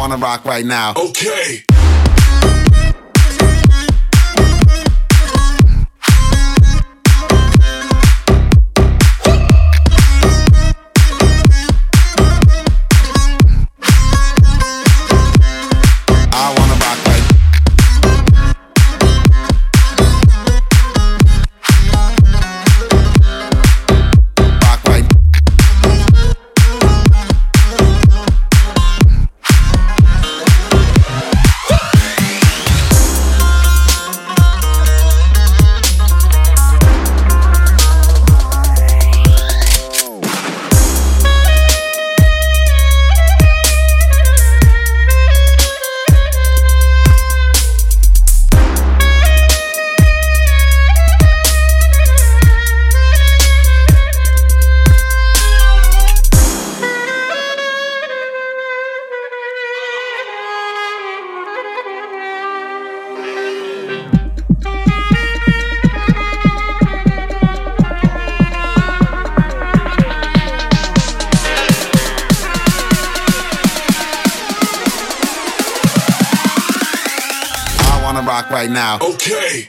wanna rock right now. Okay. Rock right now. Okay.